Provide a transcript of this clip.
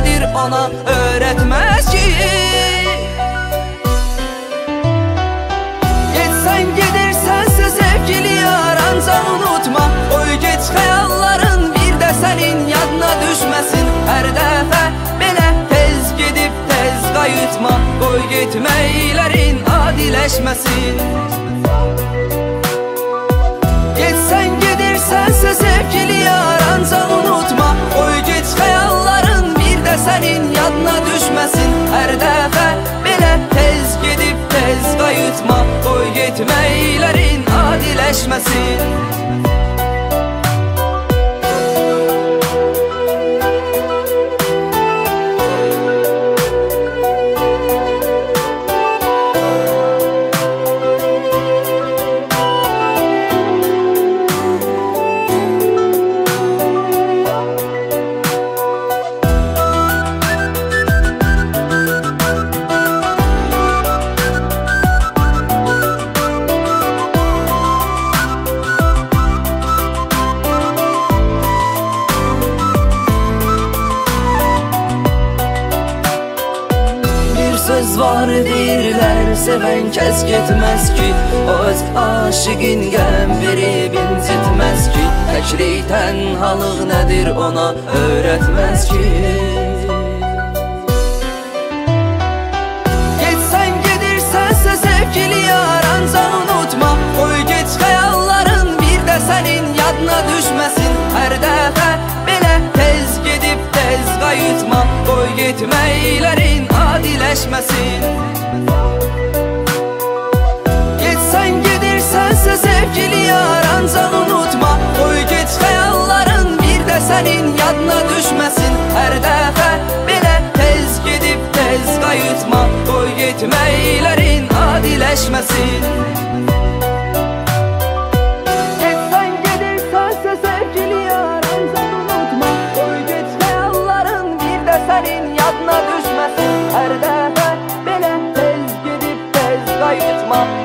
nədir ona öyrətməz ki. Getsən gedirsənsə sevgili yar ancaq unutma. Oy geç xəyalların bir də sənin yadına düşməsin Hər dəfə belə tez gedib tez qayıtma Qoy getməklərin adiləşməsin Getsən bir də sənin yadına düşməsin Hər dəfə belə tez gedib tez qayıtma Qoy getməklərin adiləşməsin söz var deyirlər Sevən kəs getməz ki. Öz aşıqin qəm verib incitməz ki. Təklik tənhalıq nədir ona öyrətməz ki. Getsən gedirsənsə sevgili yar ancaq unutma. Qoy geç xəyalların bir də sənin yadına düşməsin adiləşməsin Getsən gedirsənsə sevgili yar ancaq unutma. Qoy geç xəyalların bir də sənin yadına düşməsin Hər dəfə belə tez gedib tez qayıtma Qoy getməklərin adiləşməsin tez